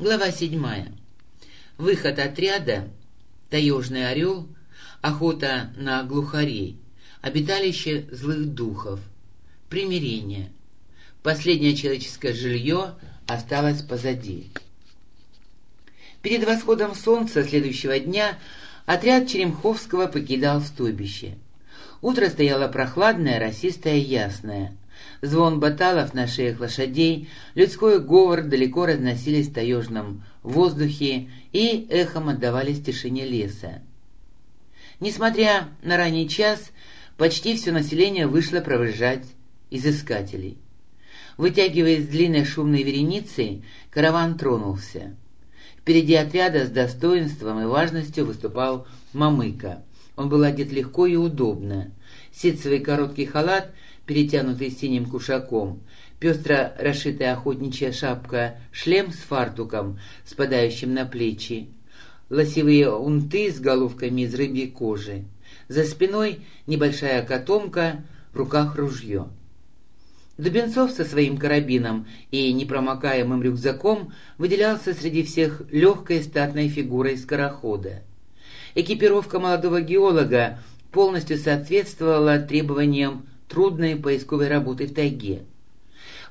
Глава седьмая. Выход отряда, таежный орел, охота на глухарей, обиталище злых духов, примирение. Последнее человеческое жилье осталось позади. Перед восходом солнца следующего дня отряд Черемховского покидал стойбище. Утро стояло прохладное, росистое ясное. Звон баталов на шеях лошадей, людской говор далеко разносились в таежном воздухе и эхом отдавались тишине леса. Несмотря на ранний час, почти все население вышло провожать изыскателей. Вытягиваясь длинной шумной вереницей, караван тронулся. Впереди отряда с достоинством и важностью выступал Мамыка. Он был одет легко и удобно. Ситцевый короткий халат — перетянутый синим кушаком, пестро расшитая охотничья шапка, шлем с фартуком, спадающим на плечи, лосевые унты с головками из рыбьей кожи. За спиной небольшая котомка, в руках ружье. Дубенцов со своим карабином и непромокаемым рюкзаком выделялся среди всех легкой статной фигурой скорохода. Экипировка молодого геолога полностью соответствовала требованиям трудной поисковой работы в тайге.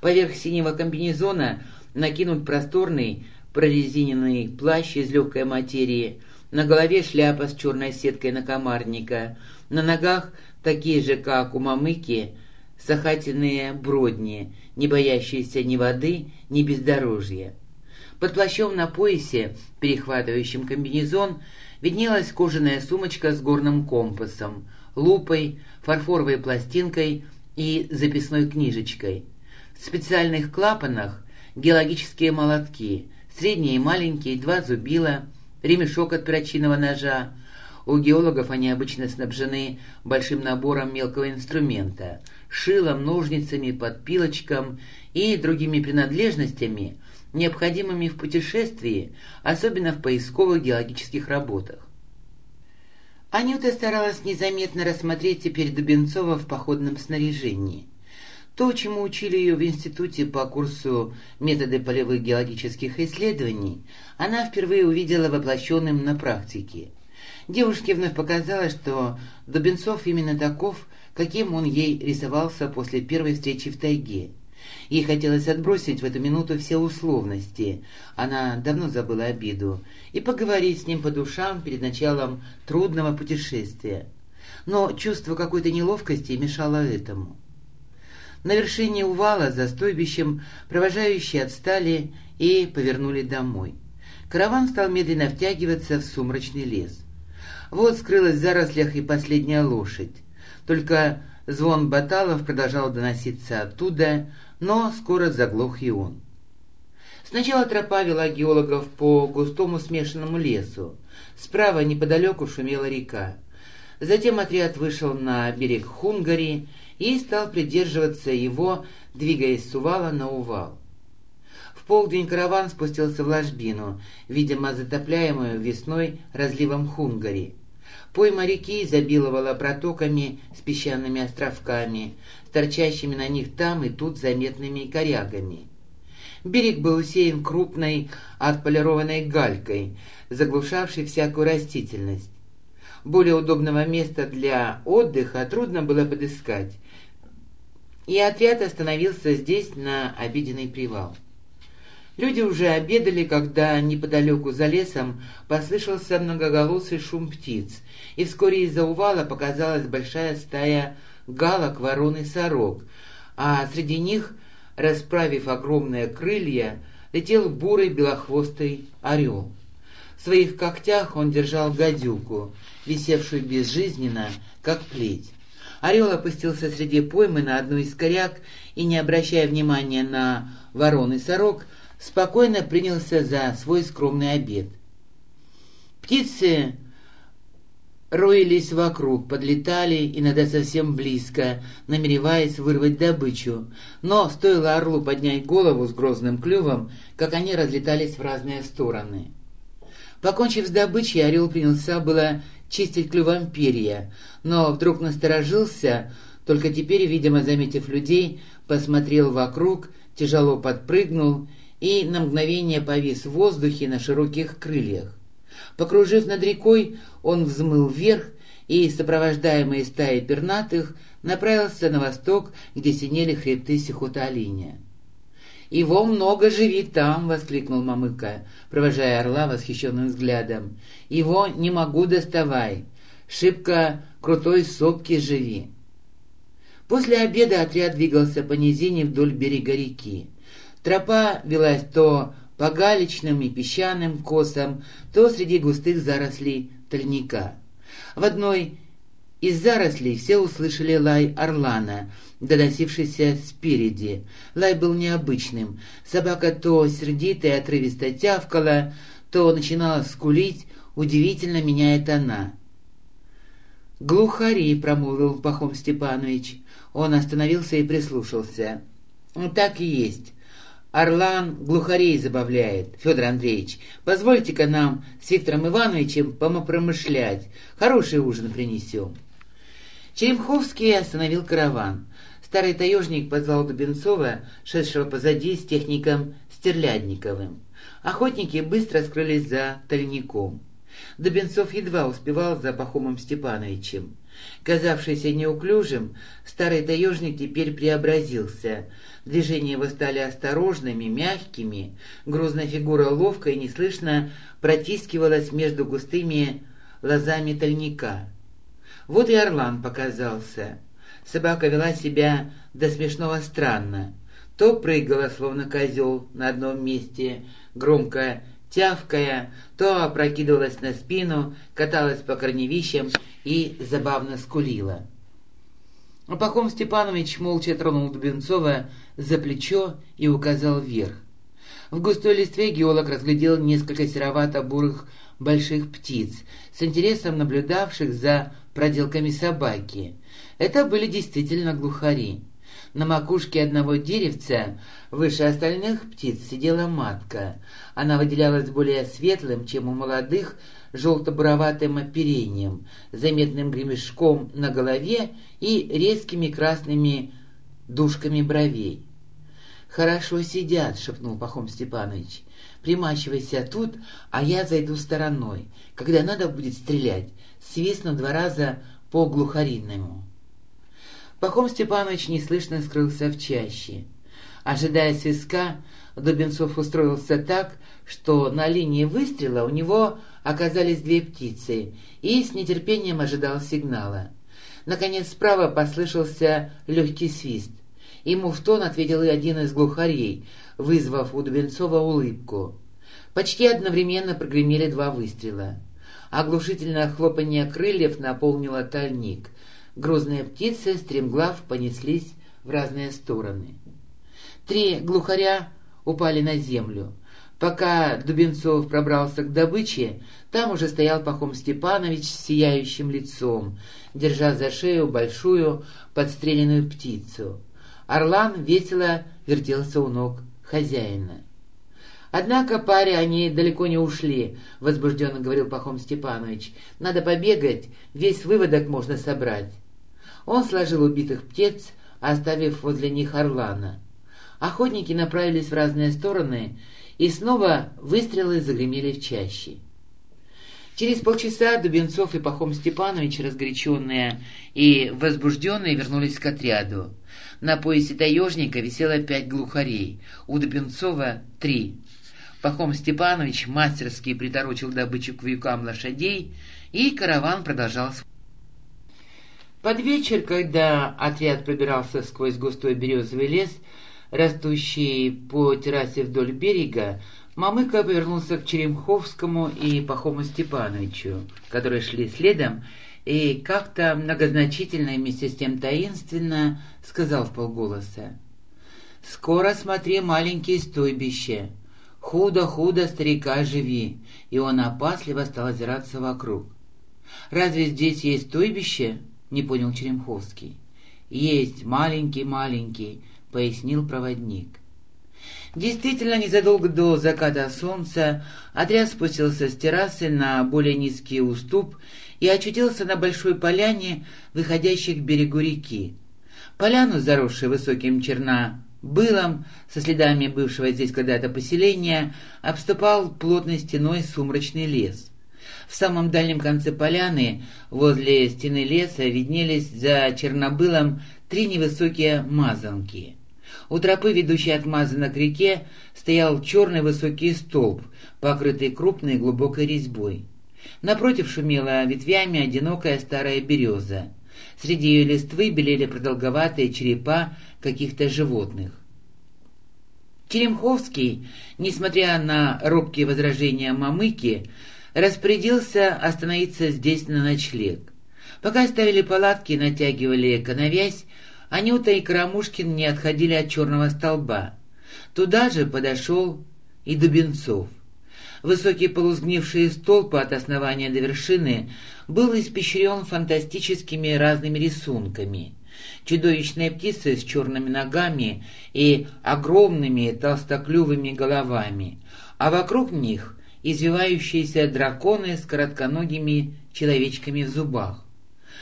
Поверх синего комбинезона накинут просторный прорезиненный плащ из легкой материи, на голове шляпа с черной сеткой накомарника, на ногах такие же, как у мамыки, сахательные бродни, не боящиеся ни воды, ни бездорожья. Под плащом на поясе, перехватывающим комбинезон, виднелась кожаная сумочка с горным компасом, лупой, фарфоровой пластинкой и записной книжечкой. В специальных клапанах геологические молотки, средние и маленькие, два зубила, ремешок от перочинного ножа. У геологов они обычно снабжены большим набором мелкого инструмента, шилом, ножницами, подпилочком и другими принадлежностями, необходимыми в путешествии, особенно в поисковых геологических работах. Анюта старалась незаметно рассмотреть теперь Дубенцова в походном снаряжении. То, чему учили ее в институте по курсу «Методы полевых геологических исследований», она впервые увидела воплощенным на практике. Девушке вновь показалось, что Дубенцов именно таков, каким он ей рисовался после первой встречи в тайге. Ей хотелось отбросить в эту минуту все условности, она давно забыла обиду, и поговорить с ним по душам перед началом трудного путешествия. Но чувство какой-то неловкости мешало этому. На вершине увала за стойбищем провожающие отстали и повернули домой. Караван стал медленно втягиваться в сумрачный лес. Вот скрылась в зарослях и последняя лошадь. Только звон баталов продолжал доноситься оттуда, но скоро заглох и он. Сначала тропа вела геологов по густому смешанному лесу. Справа неподалеку шумела река. Затем отряд вышел на берег Хунгари и стал придерживаться его, двигаясь с увала на увал. В полдень караван спустился в ложбину, видимо, затопляемую весной разливом Хунгари. Пойма реки изобиловала протоками с песчаными островками, торчащими на них там и тут заметными корягами. Берег был усеян крупной отполированной галькой, заглушавшей всякую растительность. Более удобного места для отдыха трудно было подыскать, и отряд остановился здесь на обеденный привал. Люди уже обедали, когда неподалеку за лесом послышался многоголосый шум птиц, и вскоре из-за увала показалась большая стая галок, ворон и сорок, а среди них, расправив огромные крылья, летел бурый белохвостый орел. В своих когтях он держал гадюку, висевшую безжизненно, как плеть. Орел опустился среди поймы на одну из коряк и, не обращая внимания на ворон и сорок, спокойно принялся за свой скромный обед. Птицы роились вокруг, подлетали иногда совсем близко, намереваясь вырвать добычу. Но стоило орлу поднять голову с грозным клювом, как они разлетались в разные стороны. Покончив с добычей, орел принялся было чистить клювом перья, но вдруг насторожился, только теперь, видимо, заметив людей, посмотрел вокруг, тяжело подпрыгнул и на мгновение повис в воздухе на широких крыльях. Покружив над рекой, он взмыл вверх и, сопровождаемый стаей пернатых, направился на восток, где синели хребты Сихота-Алиния. «Его много живи там!» — воскликнул Мамыка, провожая орла восхищенным взглядом. «Его не могу доставай! Шибко крутой сопки живи!» После обеда отряд двигался по низине вдоль берега реки. Тропа велась то по галечным и песчаным косам, то среди густых зарослей тальника. В одной из зарослей все услышали лай орлана, доносившийся спереди. Лай был необычным. Собака то сердито и отрывисто тявкала, то начинала скулить, удивительно меняя тона. «Глухари», — промолвил Пахом Степанович. Он остановился и прислушался. «Так и есть. Орлан глухарей забавляет, Федор Андреевич. Позвольте-ка нам с Виктором Ивановичем помопромышлять. Хороший ужин принесем». Черемховский остановил караван. Старый таежник позвал Дубенцова, шедшего позади с техником Стерлядниковым. Охотники быстро скрылись за тальником. Дубенцов едва успевал за Пахомом Степановичем. Казавшийся неуклюжим, старый таежник теперь преобразился. Движения его стали осторожными, мягкими, грузная фигура ловко и неслышно протискивалась между густыми лозами тальника. Вот и Орлан показался. Собака вела себя до смешного странно. То прыгала, словно козел, на одном месте, громко тявкая, то опрокидывалась на спину, каталась по корневищам и забавно скулила. Пахом Степанович молча тронул Дубенцова за плечо и указал вверх. В густой листве геолог разглядел несколько серовато-бурых больших птиц, с интересом наблюдавших за проделками собаки. Это были действительно глухари. На макушке одного деревца, выше остальных птиц, сидела матка. Она выделялась более светлым, чем у молодых, желто-буроватым оперением, заметным гремешком на голове и резкими красными дужками бровей. «Хорошо сидят», — шепнул Пахом Степанович. «Примачивайся тут, а я зайду стороной. Когда надо будет стрелять, свистну два раза по глухаринному». Пахом Степанович неслышно скрылся в чаще. Ожидая свистка, Дубенцов устроился так, что на линии выстрела у него оказались две птицы, и с нетерпением ожидал сигнала. Наконец справа послышался легкий свист. Ему в тон ответил и один из глухарей, вызвав у Дубенцова улыбку. Почти одновременно прогремели два выстрела. Оглушительное хлопанье крыльев наполнило тальник. Грозные птицы, стремглав, понеслись в разные стороны. Три глухаря упали на землю. Пока Дубенцов пробрался к добыче, там уже стоял Пахом Степанович с сияющим лицом, держа за шею большую подстреленную птицу. Орлан весело вертелся у ног хозяина. «Однако паре они далеко не ушли», — возбужденно говорил Пахом Степанович. «Надо побегать, весь выводок можно собрать». Он сложил убитых птиц, оставив возле них орлана. Охотники направились в разные стороны, и снова выстрелы загремели в чаще. Через полчаса Дубенцов и Пахом Степанович, разгоряченные и возбужденные, вернулись к отряду. На поясе таежника висело пять глухарей, у Дубенцова — три. Пахом Степанович мастерски приторочил добычу к вьюкам лошадей, и караван продолжал Под вечер, когда отряд пробирался сквозь густой березовый лес, растущий по террасе вдоль берега, Мамыка повернулся к Черемховскому и Пахому Степановичу, которые шли следом, и как-то многозначительно и вместе с тем таинственно сказал в полголоса. «Скоро смотри маленькие стойбище. Худо-худо старика живи!» И он опасливо стал озираться вокруг. «Разве здесь есть стойбище?» — не понял Черемховский. «Есть, маленький-маленький», — пояснил проводник. Действительно, незадолго до заката солнца отряд спустился с террасы на более низкий уступ и очутился на большой поляне, выходящей к берегу реки. Поляну, заросшую высоким черна Былом, со следами бывшего здесь когда-то поселения, обступал плотной стеной сумрачный лес. В самом дальнем конце поляны, возле стены леса, виднелись за Чернобылом три невысокие мазанки. У тропы, ведущей от мазана к реке, стоял черный высокий столб, покрытый крупной глубокой резьбой. Напротив шумела ветвями одинокая старая береза. Среди ее листвы белели продолговатые черепа каких-то животных. Черемховский, несмотря на робкие возражения Мамыки, распорядился остановиться здесь на ночлег. Пока ставили палатки и натягивали коновязь, Анюта и Карамушкин не отходили от черного столба. Туда же подошел и Дубенцов. Высокий полузгнивший столб от основания до вершины был испещрен фантастическими разными рисунками. Чудовищные птицы с черными ногами и огромными толстоклювыми головами, а вокруг них извивающиеся драконы с коротконогими человечками в зубах.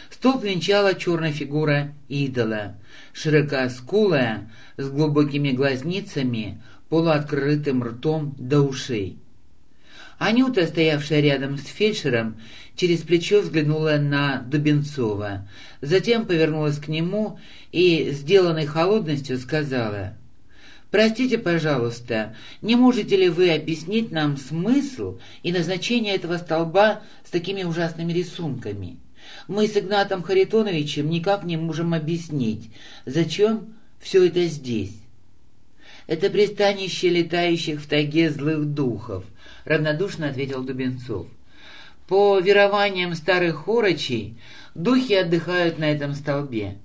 Столб венчала черная фигура идола, широкоскулая, с глубокими глазницами, полуоткрытым ртом до ушей. Анюта, стоявшая рядом с фельдшером, через плечо взглянула на Дубенцова, затем повернулась к нему и, сделанной холодностью, сказала, «Простите, пожалуйста, не можете ли вы объяснить нам смысл и назначение этого столба с такими ужасными рисунками? Мы с Игнатом Харитоновичем никак не можем объяснить, зачем все это здесь». «Это пристанище летающих в тайге злых духов», — равнодушно ответил Дубенцов. «По верованиям старых хорочей, духи отдыхают на этом столбе.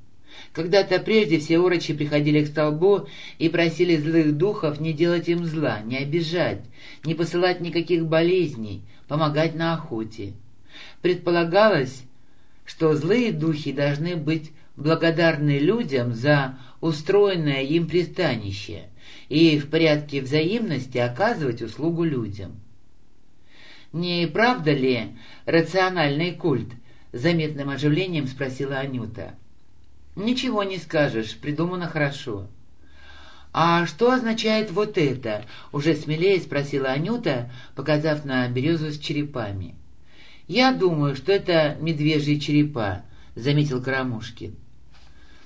Когда-то прежде все орочи приходили к столбу и просили злых духов не делать им зла, не обижать, не посылать никаких болезней, помогать на охоте. Предполагалось, что злые духи должны быть благодарны людям за устроенное им пристанище и в порядке взаимности оказывать услугу людям. «Не правда ли рациональный культ?» — заметным оживлением спросила Анюта. «Ничего не скажешь, придумано хорошо». «А что означает вот это?» — уже смелее спросила Анюта, показав на березу с черепами. «Я думаю, что это медвежьи черепа», — заметил Карамушкин.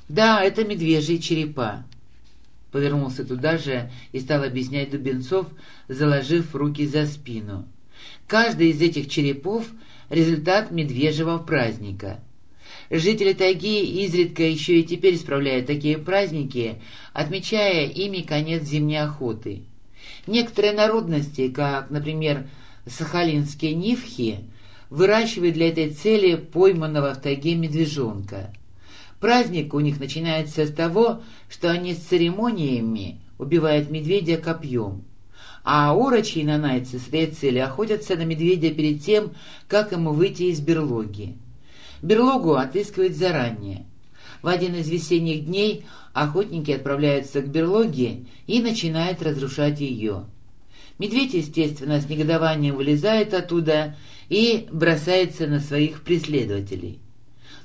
«Да, это медвежьи черепа», — повернулся туда же и стал объяснять Дубенцов, заложив руки за спину. «Каждый из этих черепов — результат медвежьего праздника». Жители тайги изредка еще и теперь справляют такие праздники, отмечая ими конец зимней охоты. Некоторые народности, как, например, сахалинские нивхи, выращивают для этой цели пойманного в тайге медвежонка. Праздник у них начинается с того, что они с церемониями убивают медведя копьем. А орочи и нанайцы с этой цели охотятся на медведя перед тем, как ему выйти из берлоги. Берлогу отыскивают заранее. В один из весенних дней охотники отправляются к берлоге и начинают разрушать ее. Медведь, естественно, с негодованием вылезает оттуда и бросается на своих преследователей.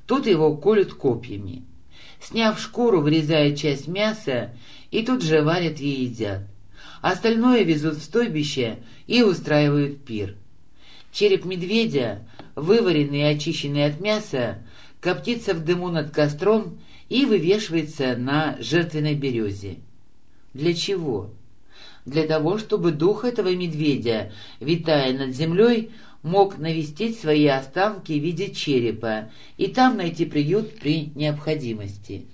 Тут его колют копьями. Сняв шкуру, вырезают часть мяса и тут же варят и едят. Остальное везут в стойбище и устраивают пир. Череп медведя, вываренный и очищенный от мяса, коптится в дыму над костром и вывешивается на жертвенной березе. Для чего? Для того, чтобы дух этого медведя, витая над землей, мог навестить свои останки в виде черепа и там найти приют при необходимости.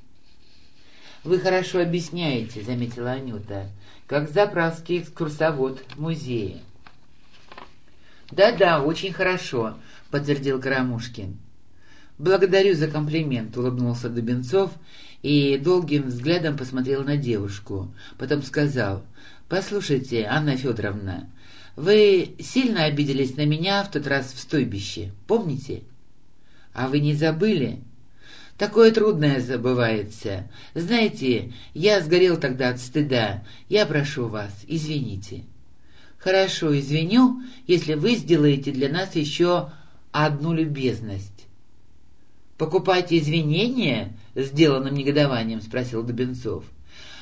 «Вы хорошо объясняете», — заметила Анюта, — «как заправский экскурсовод в музее». «Да-да, очень хорошо», — подтвердил Карамушкин. «Благодарю за комплимент», — улыбнулся Дубенцов и долгим взглядом посмотрел на девушку. Потом сказал, «Послушайте, Анна Федоровна, вы сильно обиделись на меня в тот раз в стойбище, помните? А вы не забыли? Такое трудное забывается. Знаете, я сгорел тогда от стыда. Я прошу вас, извините». Хорошо, извиню, если вы сделаете для нас еще одну любезность. «Покупайте извинения?» — сделанным негодованием спросил Дубенцов.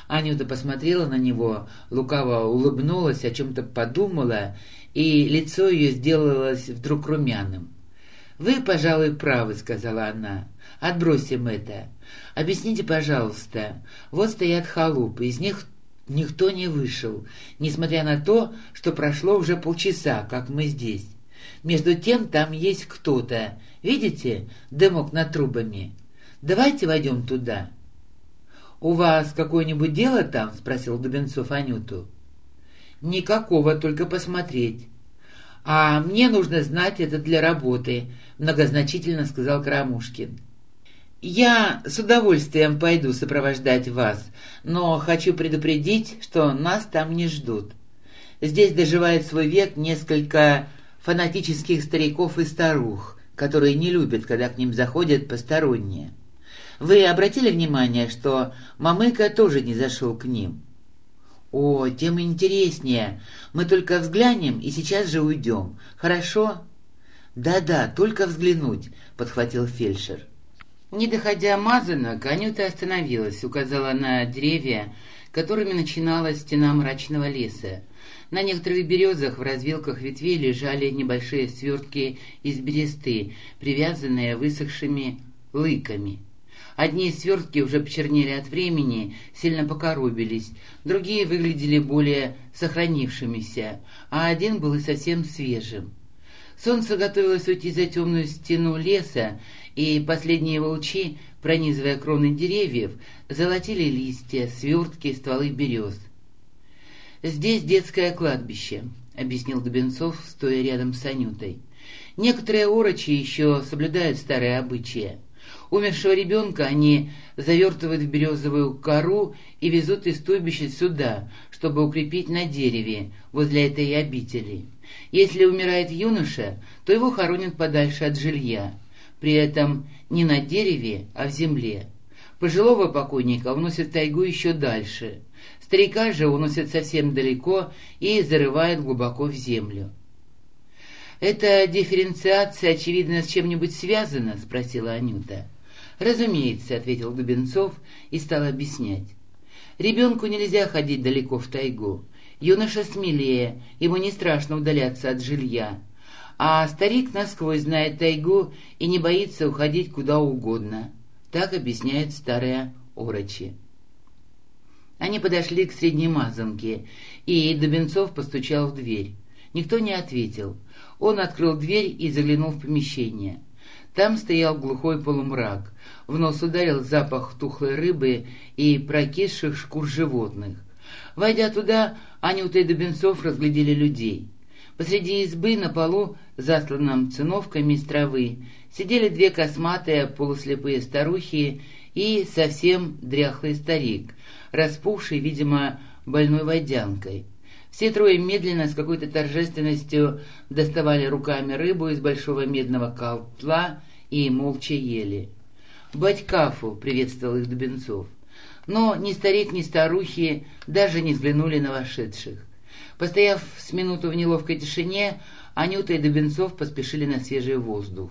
Анюта посмотрела на него, лукаво улыбнулась, о чем-то подумала, и лицо ее сделалось вдруг румяным. «Вы, пожалуй, правы», — сказала она. «Отбросим это. Объясните, пожалуйста. Вот стоят халупы, из них никто не вышел, несмотря на то, что прошло уже полчаса, как мы здесь. Между тем там есть кто-то. Видите, дымок над трубами? Давайте войдем туда». «У вас какое-нибудь дело там?» — спросил Дубенцов Анюту. «Никакого, только посмотреть». «А мне нужно знать это для работы», — многозначительно сказал Карамушкин. «Я с удовольствием пойду сопровождать вас, но хочу предупредить, что нас там не ждут. Здесь доживает свой век несколько фанатических стариков и старух, которые не любят, когда к ним заходят посторонние. Вы обратили внимание, что Мамыка тоже не зашел к ним? О, тем интереснее. Мы только взглянем и сейчас же уйдем. Хорошо? Да-да, только взглянуть, подхватил фельдшер. Не доходя Мазана, Анюта остановилась, указала на деревья, которыми начиналась стена мрачного леса. На некоторых березах в развилках ветвей лежали небольшие свертки из бересты, привязанные высохшими лыками. Одни свертки уже почернели от времени, сильно покоробились, другие выглядели более сохранившимися, а один был и совсем свежим. Солнце готовилось уйти за темную стену леса, и последние волчи, пронизывая кроны деревьев, золотили листья, свертки, стволы берез. «Здесь детское кладбище», — объяснил Дубенцов, стоя рядом с Анютой. «Некоторые орочи еще соблюдают старые обычаи. Умершего ребенка они завертывают в березовую кору и везут из стойбища сюда, чтобы укрепить на дереве возле этой обители. Если умирает юноша, то его хоронят подальше от жилья, при этом не на дереве, а в земле. Пожилого покойника уносят в тайгу еще дальше. Старика же уносят совсем далеко и зарывают глубоко в землю. «Эта дифференциация, очевидно, с чем-нибудь связана?» — спросила Анюта. «Разумеется», — ответил Дубенцов и стал объяснять. «Ребенку нельзя ходить далеко в тайгу. Юноша смелее, ему не страшно удаляться от жилья. А старик насквозь знает тайгу и не боится уходить куда угодно». Так объясняют старые орочи. Они подошли к средней мазанке, и Дубенцов постучал в дверь. Никто не ответил. Он открыл дверь и заглянул в помещение. Там стоял глухой полумрак. В нос ударил запах тухлой рыбы и прокисших шкур животных. Войдя туда, Анюта и Дубенцов разглядели людей. Посреди избы на полу, засланном циновками из травы, сидели две косматые полуслепые старухи и совсем дряхлый старик, распухший, видимо, больной водянкой. Все трое медленно, с какой-то торжественностью, доставали руками рыбу из большого медного колтла и молча ели. «Батькафу!» — приветствовал их Дубенцов. Но ни старик, ни старухи даже не взглянули на вошедших. Постояв с минуту в неловкой тишине, Анюта и Дубенцов поспешили на свежий воздух.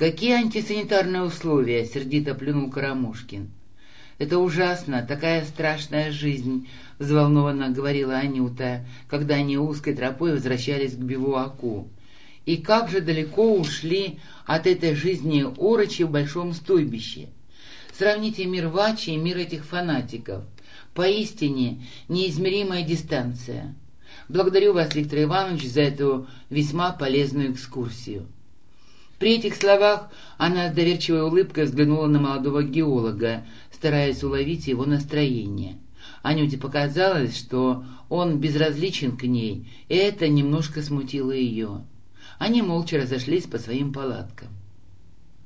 «Какие антисанитарные условия?» — сердито плюнул Карамушкин. «Это ужасно, такая страшная жизнь», — взволнованно говорила Анюта, когда они узкой тропой возвращались к бивуаку. «И как же далеко ушли от этой жизни орочи в большом стойбище. Сравните мир Вачи и мир этих фанатиков. Поистине неизмеримая дистанция. Благодарю вас, Виктор Иванович, за эту весьма полезную экскурсию». При этих словах она с доверчивой улыбкой взглянула на молодого геолога, стараясь уловить его настроение. Анюте показалось, что он безразличен к ней, и это немножко смутило ее. Они молча разошлись по своим палаткам.